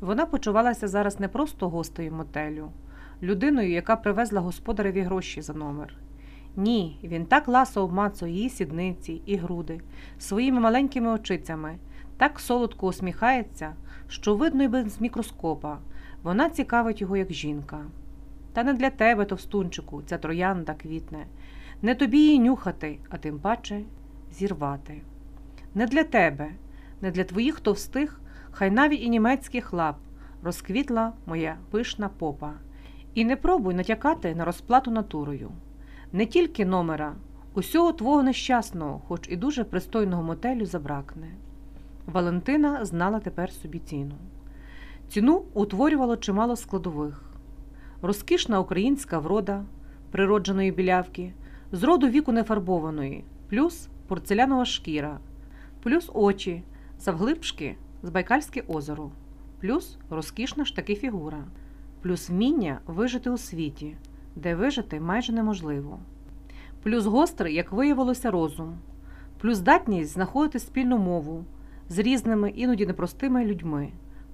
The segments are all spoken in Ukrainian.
Вона почувалася зараз не просто гостею мотелю, людиною, яка привезла господареві гроші за номер. Ні, він так ласо обмацує її сідниці і груди своїми маленькими очицями, так солодко усміхається, що видно й без мікроскопа. Вона цікавить його як жінка. Та не для тебе, товстунчику, ця троянда квітне, не тобі її нюхати, а тим паче зірвати. Не для тебе, не для твоїх товстих, хай навіть і німецьких лап розквітла моя пишна попа. І не пробуй натякати на розплату натурою. Не тільки номера, усього твого нещасного, хоч і дуже пристойного мотелю забракне. Валентина знала тепер собі ціну. Ціну утворювало чимало складових. Розкішна українська врода природженої білявки, з роду віку нефарбованої, плюс порцелянова шкіра, плюс очі, завглибшки з Байкальське озеро, плюс розкішна ж таки фігура, плюс вміння вижити у світі, де вижити майже неможливо, плюс гострий, як виявилося, розум, плюс здатність знаходити спільну мову з різними, іноді непростими людьми,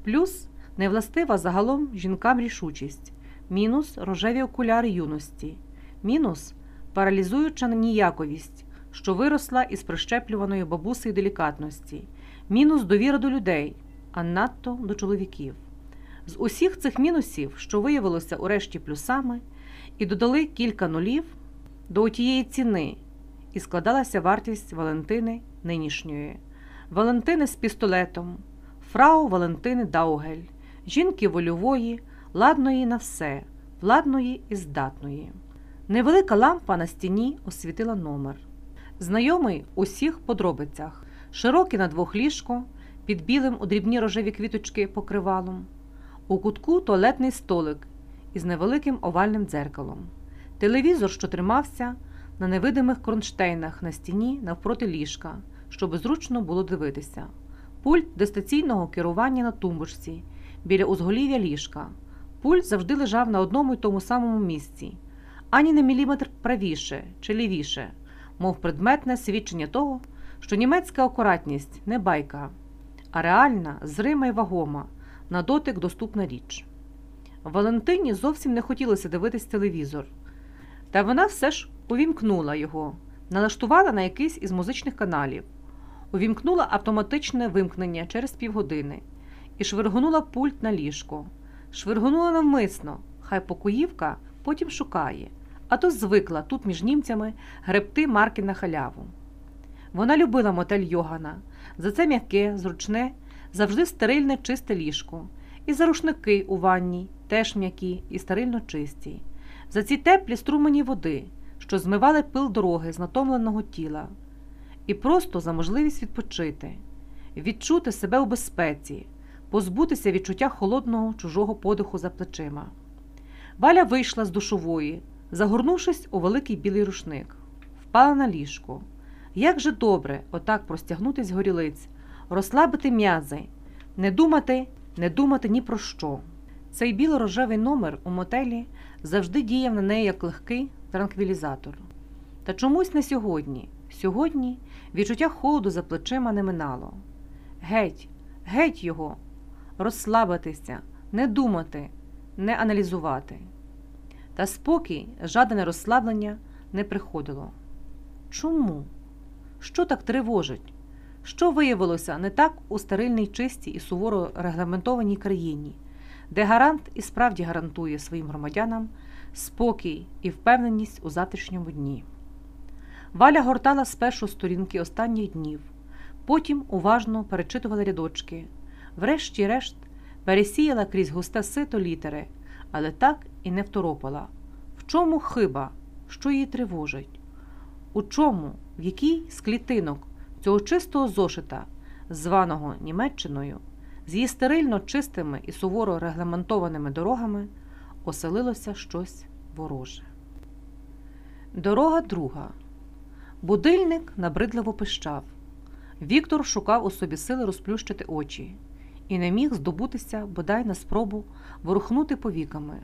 плюс невластива загалом жінкам рішучість, мінус рожеві окуляри юності, мінус паралізуюча ніяковість, що виросла із прищеплюваної бабусею делікатності, мінус довіра до людей, а надто до чоловіків. З усіх цих мінусів, що виявилося урешті плюсами, і додали кілька нулів до отієї ціни, і складалася вартість Валентини нинішньої, Валентини з пістолетом, фрау Валентини Даугель, жінки вольової, ладної на все, владної і здатної. Невелика лампа на стіні освітила номер. Знайомий у всіх подробицях, широкий на двох ліжко, під білим у дрібні рожеві квіточки покривалом, у кутку туалетний столик із невеликим овальним дзеркалом, телевізор, що тримався на невидимих кронштейнах на стіні навпроти ліжка, щоб зручно було дивитися, пульт дистанційного керування на тумбочці біля узголів'я ліжка. Пульт завжди лежав на одному й тому самому місці, ані на міліметр правіше чи лівіше, мов предметне свідчення того, що німецька акуратність не байка, а реальна, зрима й вагома, на дотик доступна річ. Валентині зовсім не хотілося дивитись телевізор, та вона все ж увімкнула його, налаштувала на якийсь із музичних каналів, увімкнула автоматичне вимкнення через півгодини і швиргонула пульт на ліжко. Швиргонула навмисно, хай покоївка потім шукає, а то звикла тут між німцями гребти марки на халяву. Вона любила мотель Йогана, за це м'яке, зручне, завжди стерильне чисте ліжко, і за рушники у ванні, теж м'які і стерильно чисті, за ці теплі струмені води, що змивали пил дороги з натомленого тіла, і просто за можливість відпочити, відчути себе у безпеці. Позбутися відчуття холодного чужого подиху за плечима. Валя вийшла з душової, загорнувшись у великий білий рушник, впала на ліжко. Як же добре отак простягнутись горілиць, розслабити м'язи, не думати, не думати ні про що. Цей біло-рожевий номер у мотелі завжди діяв на неї як легкий транквілізатор. Та чомусь не сьогодні. Сьогодні відчуття холоду за плечима не минало. Геть, геть його, розслабитися, не думати, не аналізувати. Та спокій, жадане розслаблення не приходило. Чому? Що так тривожить? Що виявилося не так у стерильній чистій і суворо регламентованій країні, де гарант і справді гарантує своїм громадянам спокій і впевненість у завтрашньому дні? Валя гортала спершу сторінки останніх днів, потім уважно перечитувала рядочки, врешті-решт пересіяла крізь густе сито літери, але так і не второпала. В чому хиба, що її тривожить? У чому, в якій з клітинок цього чистого зошита, званого Німеччиною, з її стерильно чистими і суворо регламентованими дорогами, оселилося щось вороже. Дорога друга. Будильник набридливо пищав. Віктор шукав у собі сили розплющити очі і не міг здобутися бодай на спробу ворухнути повіками.